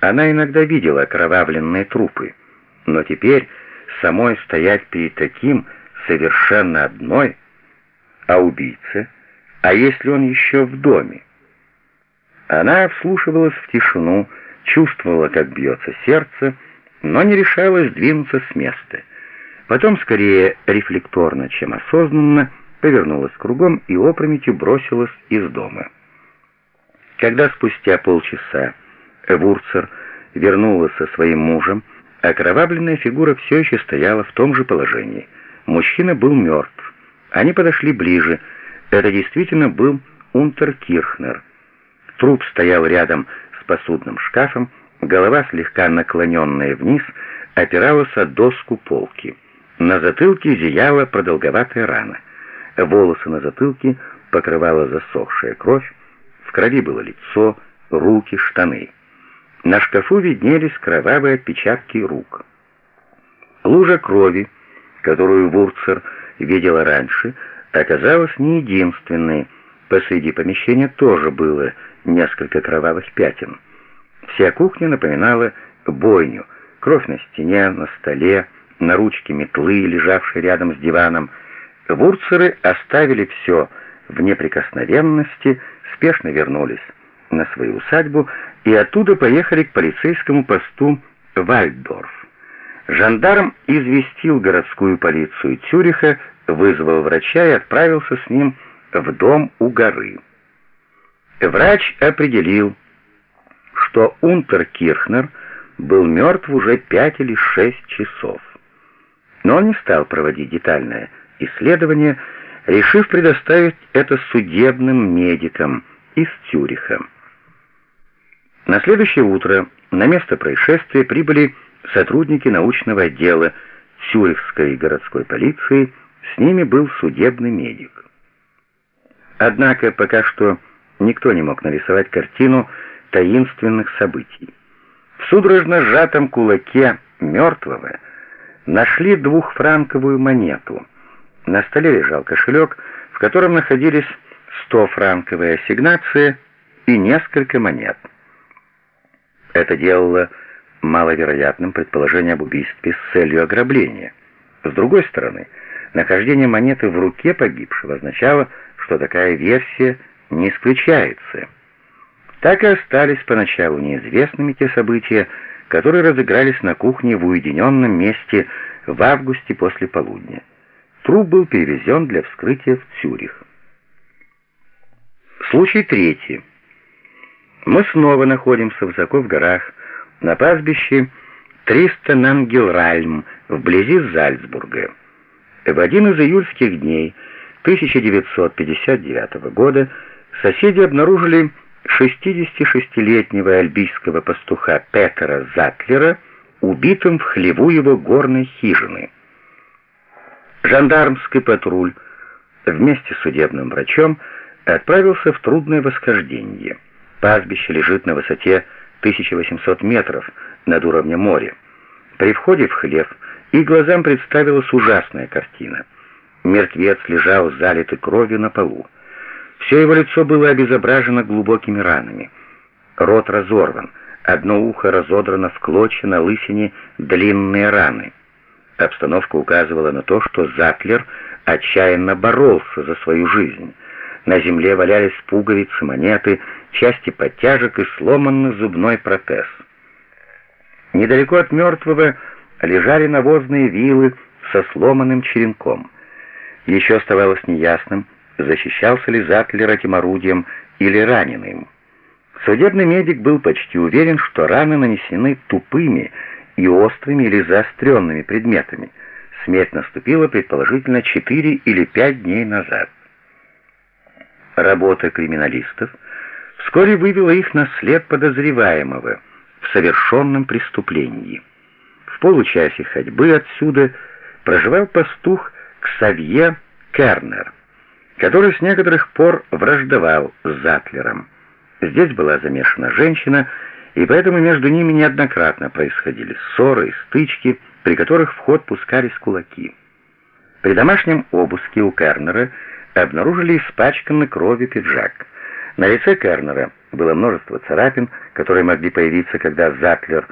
Она иногда видела окровавленные трупы, но теперь самой стоять перед таким совершенно одной, а убийца, а если он еще в доме? Она вслушивалась в тишину, чувствовала, как бьется сердце, но не решалась двинуться с места. Потом, скорее рефлекторно, чем осознанно, повернулась кругом и опрометью бросилась из дома. Когда спустя полчаса Вурцер вернулась со своим мужем, окровавленная фигура все еще стояла в том же положении. Мужчина был мертв. Они подошли ближе. Это действительно был Унтеркирхнер. Труп стоял рядом с посудным шкафом, голова, слегка наклоненная вниз, опиралась о доску полки. На затылке зияла продолговатая рана. Волосы на затылке покрывала засохшая кровь, в крови было лицо, руки, штаны. На шкафу виднелись кровавые отпечатки рук. Лужа крови, которую Вурцер видела раньше, оказалась не единственной. Посреди помещения тоже было несколько кровавых пятен. Вся кухня напоминала бойню. Кровь на стене, на столе, на ручке метлы, лежавшей рядом с диваном. Вурцеры оставили все в неприкосновенности, спешно вернулись на свою усадьбу и оттуда поехали к полицейскому посту Вальдорф. Жандарм известил городскую полицию Цюриха, вызвал врача и отправился с ним в дом у горы. Врач определил, что Унтеркирхнер был мертв уже пять или шесть часов. Но он не стал проводить детальное исследование, решив предоставить это судебным медикам из Цюриха. На следующее утро на место происшествия прибыли сотрудники научного отдела Цюрихской городской полиции, с ними был судебный медик. Однако пока что никто не мог нарисовать картину таинственных событий. В судорожно сжатом кулаке мертвого нашли двухфранковую монету. На столе лежал кошелек, в котором находились 100-франковая ассигнация и несколько монет. Это делало маловероятным предположение об убийстве с целью ограбления. С другой стороны, нахождение монеты в руке погибшего означало, что такая версия не исключается. Так и остались поначалу неизвестными те события, которые разыгрались на кухне в уединенном месте в августе после полудня. Труп был перевезен для вскрытия в Цюрих. Случай третий. Мы снова находимся высоко в горах, на пастбище 300 Нангелральм, вблизи Зальцбурга. В один из июльских дней 1959 года соседи обнаружили 66-летнего альбийского пастуха Петера Затлера убитым в хлеву его горной хижины. Жандармский патруль вместе с судебным врачом отправился в трудное восхождение. Пастбище лежит на высоте 1800 метров над уровнем моря. При входе в хлев их глазам представилась ужасная картина. Мертвец лежал залитый кровью на полу. Все его лицо было обезображено глубокими ранами. Рот разорван, одно ухо разодрано в клочья, на лысине длинные раны. Обстановка указывала на то, что Затлер отчаянно боролся за свою жизнь. На земле валялись пуговицы, монеты, части подтяжек и сломанный зубной протез. Недалеко от мертвого лежали навозные вилы со сломанным черенком. Еще оставалось неясным, защищался ли Затлер этим орудием или раненым. Судебный медик был почти уверен, что раны нанесены тупыми и острыми или заостренными предметами. Смерть наступила, предположительно, 4 или 5 дней назад. Работа криминалистов вскоре вывела их на след подозреваемого в совершенном преступлении. В получасе ходьбы отсюда проживал пастух Ксавье Кернер, который с некоторых пор враждовал с Затлером. Здесь была замешана женщина, и поэтому между ними неоднократно происходили ссоры и стычки, при которых в ход пускались кулаки. При домашнем обыске у Кернера обнаружили испачканный кровью пиджак. На лице Кернера Было множество царапин, которые могли появиться, когда Затлер